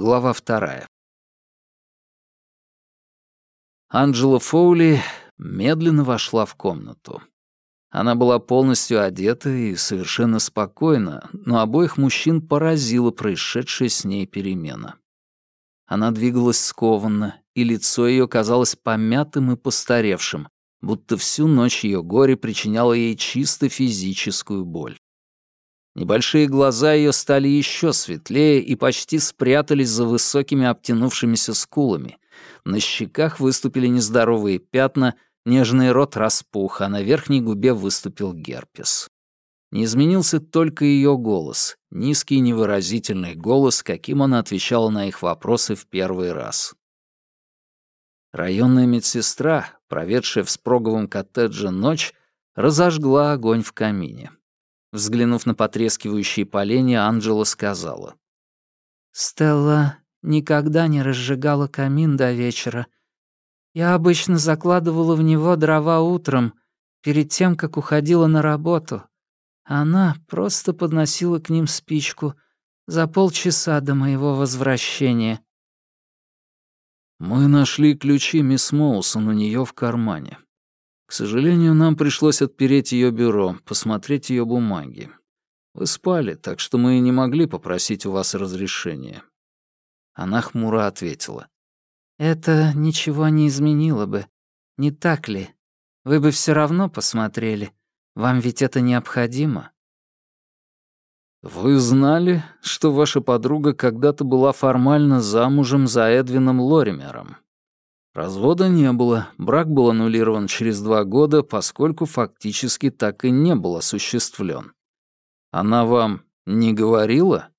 Глава вторая. Анджела Фоули медленно вошла в комнату. Она была полностью одета и совершенно спокойна, но обоих мужчин поразила происшедшая с ней перемена. Она двигалась скованно, и лицо ее казалось помятым и постаревшим, будто всю ночь ее горе причиняло ей чисто физическую боль. Небольшие глаза ее стали еще светлее и почти спрятались за высокими обтянувшимися скулами. На щеках выступили нездоровые пятна, нежный рот распух, а на верхней губе выступил герпес. Не изменился только ее голос, низкий невыразительный голос, каким она отвечала на их вопросы в первый раз. Районная медсестра, проведшая в Спроговом коттедже ночь, разожгла огонь в камине. Взглянув на потрескивающие поленья, Анджела сказала. «Стелла никогда не разжигала камин до вечера. Я обычно закладывала в него дрова утром, перед тем, как уходила на работу. Она просто подносила к ним спичку за полчаса до моего возвращения». «Мы нашли ключи мисс Моусон у нее в кармане», к сожалению, нам пришлось отпереть ее бюро, посмотреть ее бумаги. Вы спали, так что мы не могли попросить у вас разрешения. Она хмуро ответила. Это ничего не изменило бы. Не так ли? Вы бы все равно посмотрели. Вам ведь это необходимо. Вы знали, что ваша подруга когда-то была формально замужем за Эдвином Лоримером? Развода не было, брак был аннулирован через два года, поскольку фактически так и не был осуществлен. Она вам не говорила?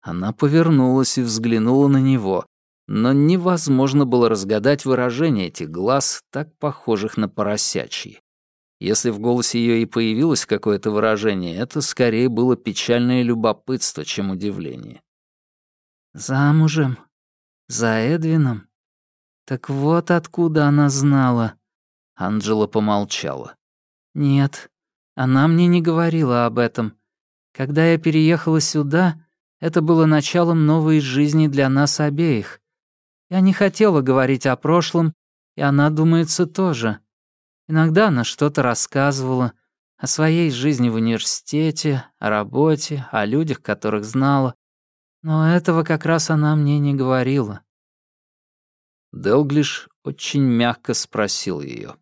Она повернулась и взглянула на него, но невозможно было разгадать выражение этих глаз, так похожих на поросячьи. Если в голосе ее и появилось какое-то выражение, это скорее было печальное любопытство, чем удивление. «Замужем? За Эдвином?» Так вот откуда она знала. Анджела помолчала. Нет, она мне не говорила об этом. Когда я переехала сюда, это было началом новой жизни для нас обеих. Я не хотела говорить о прошлом, и она, думается, тоже. Иногда она что-то рассказывала о своей жизни в университете, о работе, о людях, которых знала. Но этого как раз она мне не говорила. Делглиш очень мягко спросил ее.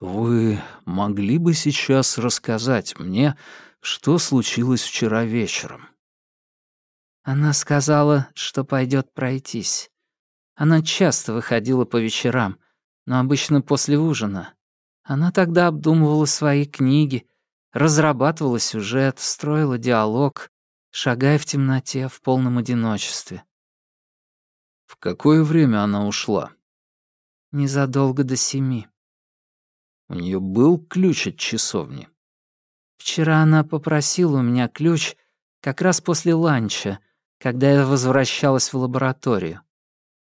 «Вы могли бы сейчас рассказать мне, что случилось вчера вечером?» Она сказала, что пойдет пройтись. Она часто выходила по вечерам, но обычно после ужина. Она тогда обдумывала свои книги, разрабатывала сюжет, строила диалог, шагая в темноте в полном одиночестве. В какое время она ушла? Незадолго до семи. У нее был ключ от часовни? Вчера она попросила у меня ключ как раз после ланча, когда я возвращалась в лабораторию.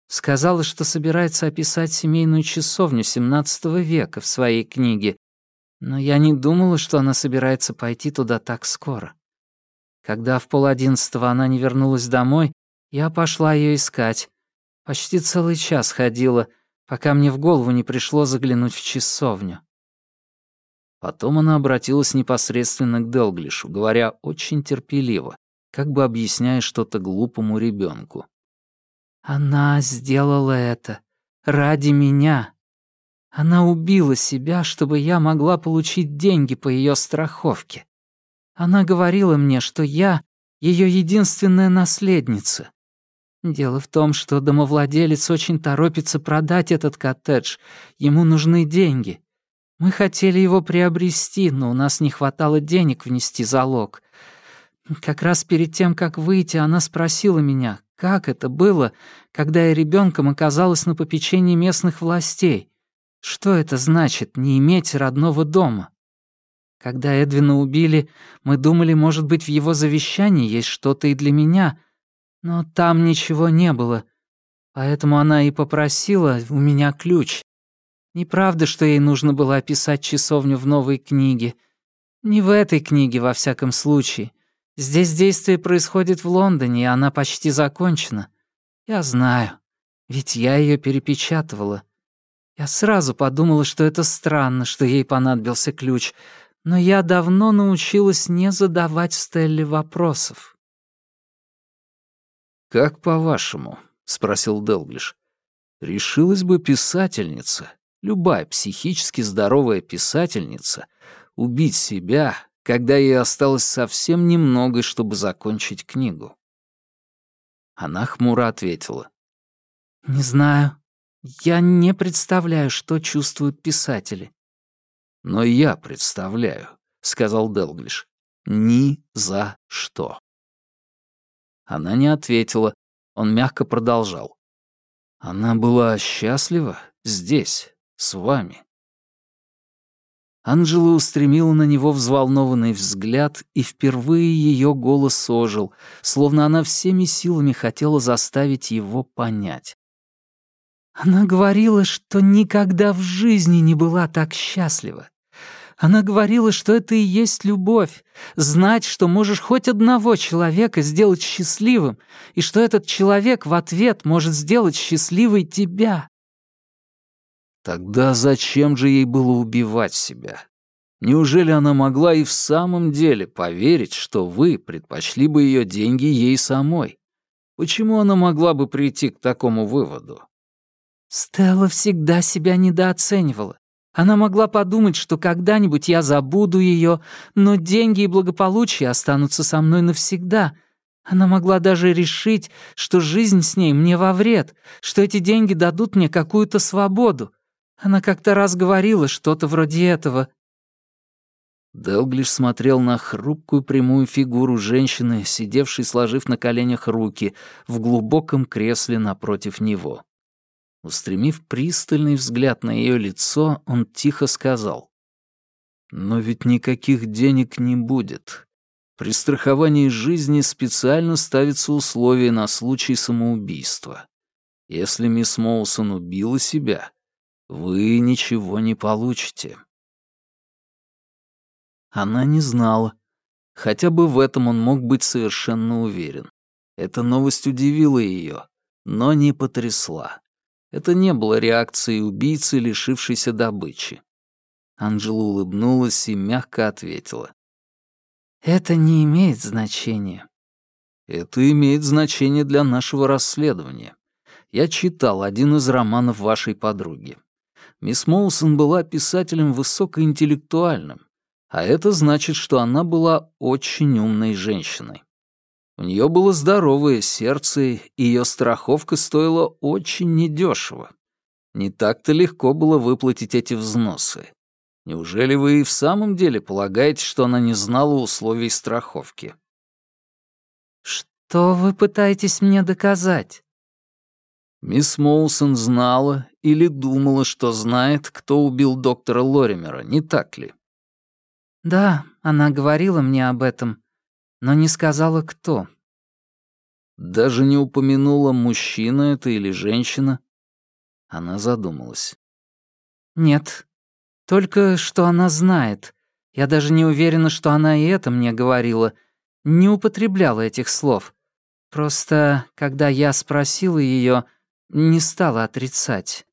Сказала, что собирается описать семейную часовню XVII века в своей книге, но я не думала, что она собирается пойти туда так скоро. Когда в полодиннадцатого она не вернулась домой, я пошла ее искать, Почти целый час ходила, пока мне в голову не пришло заглянуть в часовню. Потом она обратилась непосредственно к Делглишу, говоря очень терпеливо, как бы объясняя что-то глупому ребенку. «Она сделала это ради меня. Она убила себя, чтобы я могла получить деньги по ее страховке. Она говорила мне, что я — ее единственная наследница, Дело в том, что домовладелец очень торопится продать этот коттедж. Ему нужны деньги. Мы хотели его приобрести, но у нас не хватало денег внести залог. Как раз перед тем, как выйти, она спросила меня, как это было, когда я ребенком оказалась на попечении местных властей. Что это значит, не иметь родного дома? Когда Эдвина убили, мы думали, может быть, в его завещании есть что-то и для меня — но там ничего не было, поэтому она и попросила у меня ключ. Неправда, что ей нужно было описать часовню в новой книге. Не в этой книге, во всяком случае. Здесь действие происходит в Лондоне, и она почти закончена. Я знаю, ведь я ее перепечатывала. Я сразу подумала, что это странно, что ей понадобился ключ, но я давно научилась не задавать Стелле вопросов. «Как по-вашему?» — спросил Делглиш. «Решилась бы писательница, любая психически здоровая писательница, убить себя, когда ей осталось совсем немного, чтобы закончить книгу?» Она хмуро ответила. «Не знаю. Я не представляю, что чувствуют писатели». «Но я представляю», — сказал Делглиш. «Ни за что». Она не ответила. Он мягко продолжал. «Она была счастлива здесь, с вами». Анжела устремила на него взволнованный взгляд, и впервые ее голос ожил, словно она всеми силами хотела заставить его понять. Она говорила, что никогда в жизни не была так счастлива. Она говорила, что это и есть любовь, знать, что можешь хоть одного человека сделать счастливым, и что этот человек в ответ может сделать счастливой тебя. Тогда зачем же ей было убивать себя? Неужели она могла и в самом деле поверить, что вы предпочли бы ее деньги ей самой? Почему она могла бы прийти к такому выводу? Стелла всегда себя недооценивала. Она могла подумать, что когда-нибудь я забуду ее, но деньги и благополучие останутся со мной навсегда. Она могла даже решить, что жизнь с ней мне во вред, что эти деньги дадут мне какую-то свободу. Она как-то раз говорила что-то вроде этого. Делглиш смотрел на хрупкую прямую фигуру женщины, сидевшей, сложив на коленях руки, в глубоком кресле напротив него. Устремив пристальный взгляд на ее лицо, он тихо сказал. «Но ведь никаких денег не будет. При страховании жизни специально ставится условие на случай самоубийства. Если мисс Моусон убила себя, вы ничего не получите». Она не знала. Хотя бы в этом он мог быть совершенно уверен. Эта новость удивила ее, но не потрясла. Это не было реакцией убийцы, лишившейся добычи. Анжела улыбнулась и мягко ответила. «Это не имеет значения». «Это имеет значение для нашего расследования. Я читал один из романов вашей подруги. Мисс Моусон была писателем высокоинтеллектуальным, а это значит, что она была очень умной женщиной. У нее было здоровое сердце, и ее страховка стоила очень недешево. Не так-то легко было выплатить эти взносы. Неужели вы и в самом деле полагаете, что она не знала условий страховки? Что вы пытаетесь мне доказать? Мисс Моусон знала или думала, что знает, кто убил доктора Лоримера, не так ли? Да, она говорила мне об этом, но не сказала, кто. Даже не упомянула, мужчина это или женщина. Она задумалась. Нет, только что она знает. Я даже не уверена, что она и это мне говорила. Не употребляла этих слов. Просто, когда я спросила ее, не стала отрицать.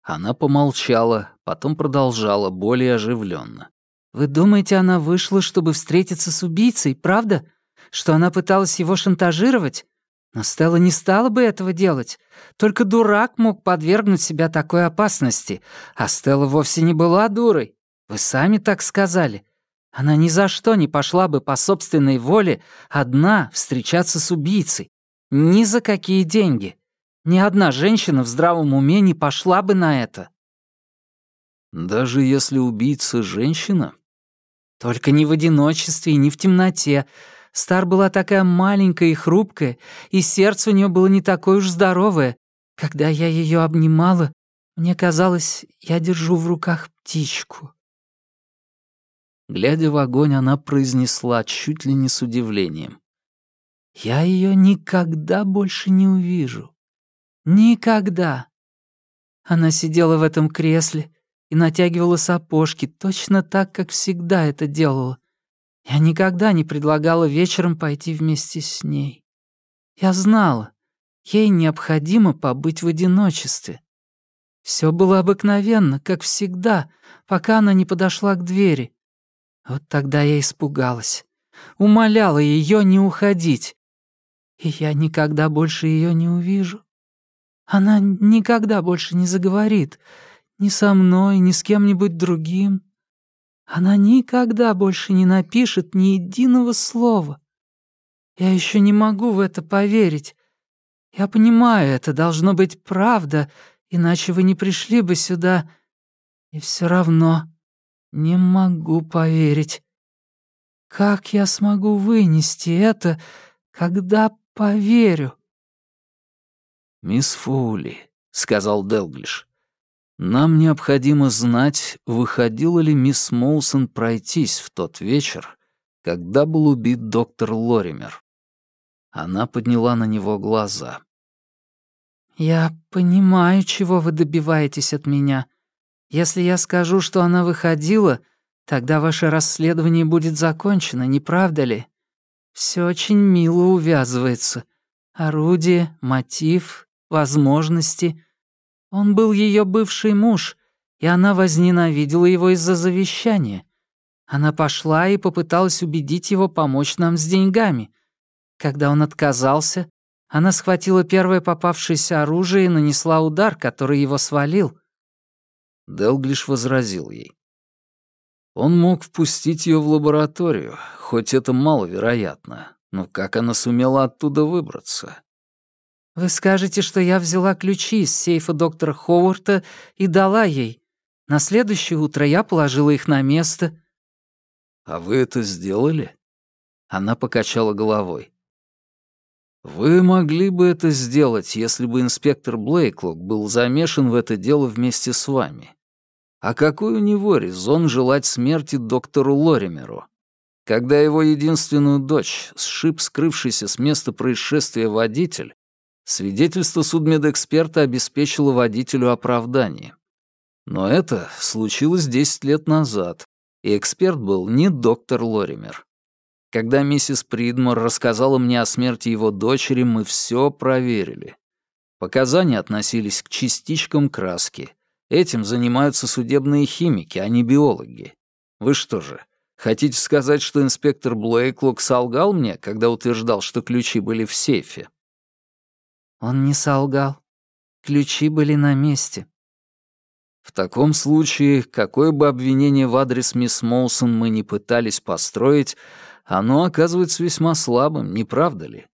Она помолчала, потом продолжала более оживленно. «Вы думаете, она вышла, чтобы встретиться с убийцей, правда? Что она пыталась его шантажировать? Но Стелла не стала бы этого делать. Только дурак мог подвергнуть себя такой опасности. А Стелла вовсе не была дурой. Вы сами так сказали. Она ни за что не пошла бы по собственной воле одна встречаться с убийцей. Ни за какие деньги. Ни одна женщина в здравом уме не пошла бы на это. Даже если убийца женщина? Только не в одиночестве и не в темноте. Стар была такая маленькая и хрупкая, и сердце у нее было не такое уж здоровое. Когда я ее обнимала, мне казалось, я держу в руках птичку. Глядя в огонь, она произнесла чуть ли не с удивлением. «Я ее никогда больше не увижу. Никогда!» Она сидела в этом кресле, и натягивала сапожки точно так, как всегда это делала. Я никогда не предлагала вечером пойти вместе с ней. Я знала, ей необходимо побыть в одиночестве. Все было обыкновенно, как всегда, пока она не подошла к двери. Вот тогда я испугалась. Умоляла ее не уходить. И я никогда больше ее не увижу. Она никогда больше не заговорит. Ни со мной, ни с кем-нибудь другим. Она никогда больше не напишет ни единого слова. Я еще не могу в это поверить. Я понимаю, это должно быть правда, иначе вы не пришли бы сюда. И все равно не могу поверить. Как я смогу вынести это, когда поверю?» «Мисс Фоули», — сказал Делглиш, — «нам необходимо знать, выходила ли мисс Моусон пройтись в тот вечер, когда был убит доктор Лоример». Она подняла на него глаза. «Я понимаю, чего вы добиваетесь от меня. Если я скажу, что она выходила, тогда ваше расследование будет закончено, не правда ли? Все очень мило увязывается. Орудие, мотив, возможности. Он был ее бывший муж, и она возненавидела его из-за завещания. Она пошла и попыталась убедить его помочь нам с деньгами. Когда он отказался, она схватила первое попавшееся оружие и нанесла удар, который его свалил. Делглиш возразил ей. Он мог впустить ее в лабораторию, хоть это маловероятно. Но как она сумела оттуда выбраться? «Вы скажете, что я взяла ключи из сейфа доктора Ховарта и дала ей. На следующее утро я положила их на место». «А вы это сделали?» Она покачала головой. Вы могли бы это сделать, если бы инспектор Блейклок был замешан в это дело вместе с вами. А какой у него резон желать смерти доктору Лоримеру? Когда его единственную дочь сшиб скрывшийся с места происшествия водитель, свидетельство судмедэксперта обеспечило водителю оправдание. Но это случилось 10 лет назад, и эксперт был не доктор Лоример. Когда миссис Придмор рассказала мне о смерти его дочери, мы все проверили. Показания относились к частичкам краски. Этим занимаются судебные химики, а не биологи. Вы что же, хотите сказать, что инспектор Блейклок солгал мне, когда утверждал, что ключи были в сейфе? Он не солгал. Ключи были на месте. В таком случае, какое бы обвинение в адрес мисс Моусон мы ни пытались построить, оно оказывается весьма слабым, не правда ли?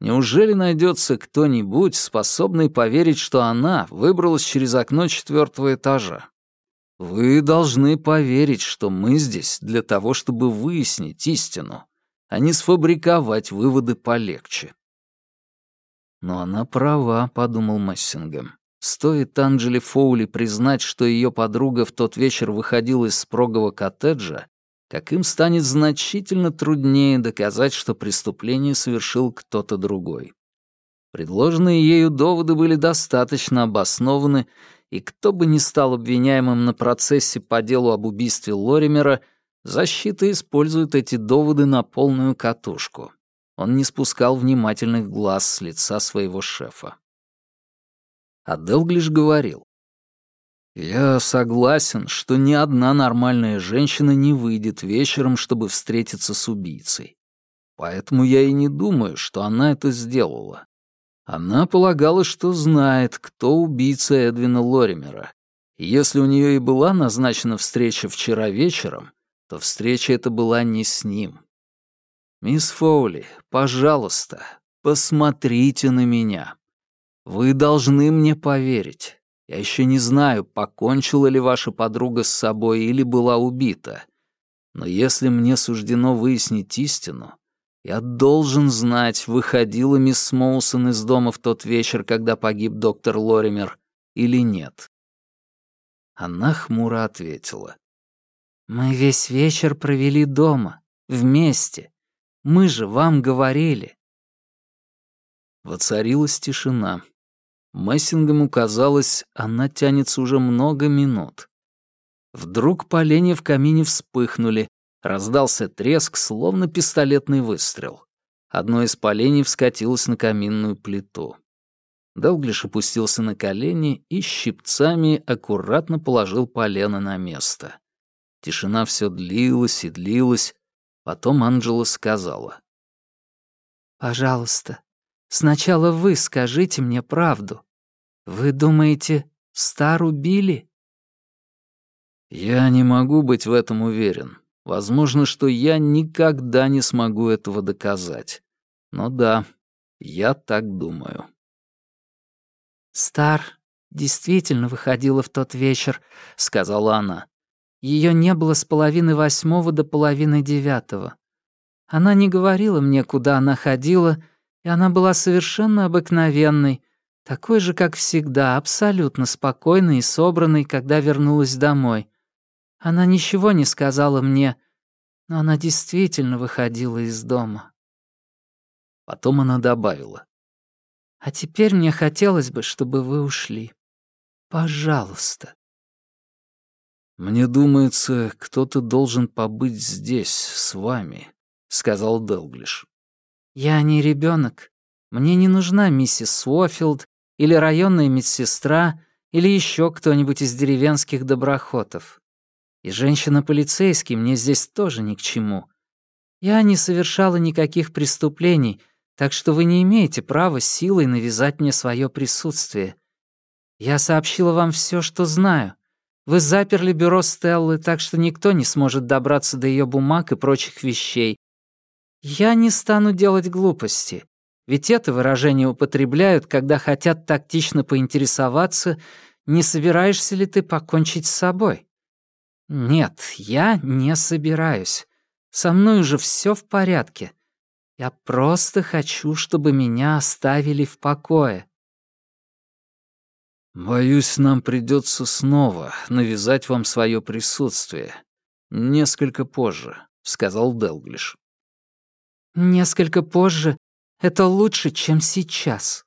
Неужели найдется кто-нибудь, способный поверить, что она выбралась через окно четвертого этажа? Вы должны поверить, что мы здесь для того, чтобы выяснить истину, а не сфабриковать выводы полегче. Но она права, подумал Мессингем. Стоит Анджели Фоули признать, что ее подруга в тот вечер выходила из спрогого коттеджа, как им станет значительно труднее доказать, что преступление совершил кто-то другой. Предложенные ею доводы были достаточно обоснованы, и кто бы ни стал обвиняемым на процессе по делу об убийстве Лоримера, защита использует эти доводы на полную катушку. Он не спускал внимательных глаз с лица своего шефа. А Делглиш говорил, я согласен, что ни одна нормальная женщина не выйдет вечером, чтобы встретиться с убийцей. Поэтому я и не думаю, что она это сделала. Она полагала, что знает, кто убийца Эдвина Лоримера. И если у нее и была назначена встреча вчера вечером, то встреча эта была не с ним. «Мисс Фоули, пожалуйста, посмотрите на меня. Вы должны мне поверить. Я еще не знаю, покончила ли ваша подруга с собой или была убита. Но если мне суждено выяснить истину, я должен знать, выходила мисс Моусон из дома в тот вечер, когда погиб доктор Лоример, или нет. Она хмуро ответила. «Мы весь вечер провели дома, вместе. Мы же вам говорили». Воцарилась тишина. Мессингему казалось, она тянется уже много минут. Вдруг поленья в камине вспыхнули, Раздался треск, словно пистолетный выстрел. Одно из поленьев скатилось на каминную плиту. Делглиш опустился на колени и щипцами аккуратно положил полено на место. Тишина все длилась и длилась. Потом Анджела сказала. «Пожалуйста, сначала вы скажите мне правду. Вы думаете, Стар убили?» «Я не могу быть в этом уверен. Возможно, что я никогда не смогу этого доказать. Но да, я так думаю». «Стар действительно выходила в тот вечер», — сказала она. Ее не было с половины восьмого до половины девятого. Она не говорила мне, куда она ходила, и она была совершенно обыкновенной, такой же, как всегда, абсолютно спокойной и собранной, когда вернулась домой. Она ничего не сказала мне, но она действительно выходила из дома. Потом она добавила. «А теперь мне хотелось бы, чтобы вы ушли. Пожалуйста». «Мне думается, кто-то должен побыть здесь, с вами», — сказал Делглиш. «Я не ребенок. Мне не нужна миссис Суофилд или районная медсестра или еще кто-нибудь из деревенских доброхотов. И женщина-полицейский мне здесь тоже ни к чему. Я не совершала никаких преступлений, так что вы не имеете права силой навязать мне свое присутствие. Я сообщила вам все, что знаю. Вы заперли бюро Стеллы, так что никто не сможет добраться до ее бумаг и прочих вещей. Я не стану делать глупости, ведь это выражение употребляют, когда хотят тактично поинтересоваться, не собираешься ли ты покончить с собой. Нет, я не собираюсь. Со мной уже все в порядке. Я просто хочу, чтобы меня оставили в покое. Боюсь, нам придется снова навязать вам свое присутствие. Несколько позже, сказал Делглиш. Несколько позже — это лучше, чем сейчас.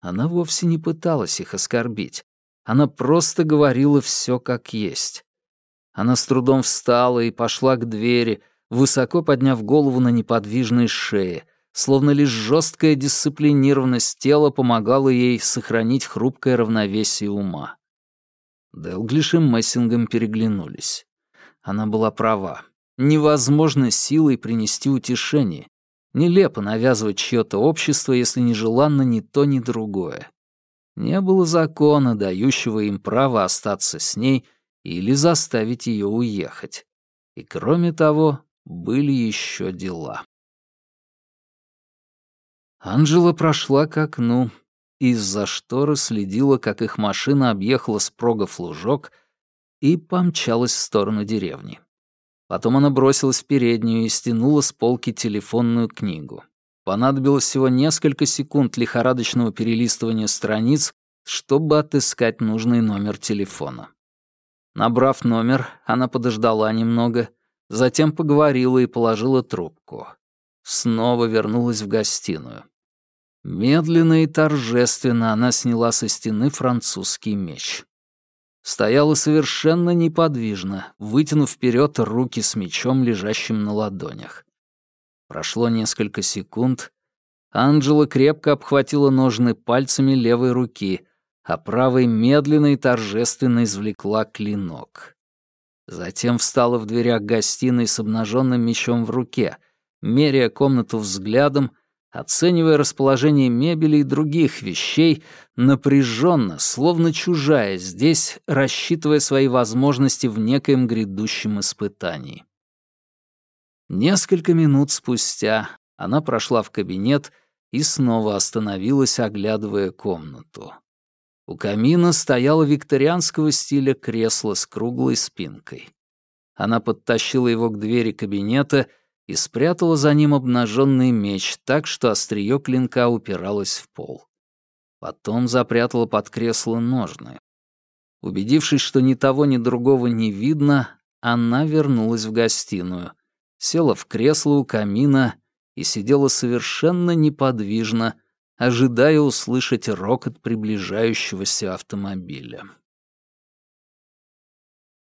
Она вовсе не пыталась их оскорбить. Она просто говорила все как есть. Она с трудом встала и пошла к двери, высоко подняв голову на неподвижной шее, словно лишь жесткая дисциплинированность тела помогала ей сохранить хрупкое равновесие ума. Делглиш и Мессингем переглянулись. Она была права. Невозможно силой принести утешение. Нелепо навязывать чье-то общество, если нежеланно ни то, ни другое. Не было закона, дающего им право остаться с ней или заставить ее уехать. И кроме того, были еще дела. Анжела прошла к окну и из-за шторы следила, как их машина объехала с прогов лужок и помчалась в сторону деревни. Потом она бросилась в переднюю и стянула с полки телефонную книгу. Понадобилось всего несколько секунд лихорадочного перелистывания страниц, чтобы отыскать нужный номер телефона. Набрав номер, она подождала немного — Затем поговорила и положила трубку. Снова вернулась в гостиную. Медленно и торжественно она сняла со стены французский меч. Стояла совершенно неподвижно, вытянув вперед руки с мечом, лежащим на ладонях. Прошло несколько секунд. Анджела крепко обхватила ножны пальцами левой руки, а правой медленно и торжественно извлекла клинок. Затем встала в дверях гостиной с обнаженным мечом в руке, меряя комнату взглядом, оценивая расположение мебели и других вещей, напряженно, словно чужая здесь, рассчитывая свои возможности в некоем грядущем испытании. Несколько минут спустя она прошла в кабинет и снова остановилась, оглядывая комнату. У камина стояло викторианского стиля кресло с круглой спинкой. Она подтащила его к двери кабинета и спрятала за ним обнаженный меч так, что острие клинка упиралось в пол. Потом запрятала под кресло ножны. Убедившись, что ни того, ни другого не видно, она вернулась в гостиную, села в кресло у камина и сидела совершенно неподвижно, ожидая услышать рокот приближающегося автомобиля.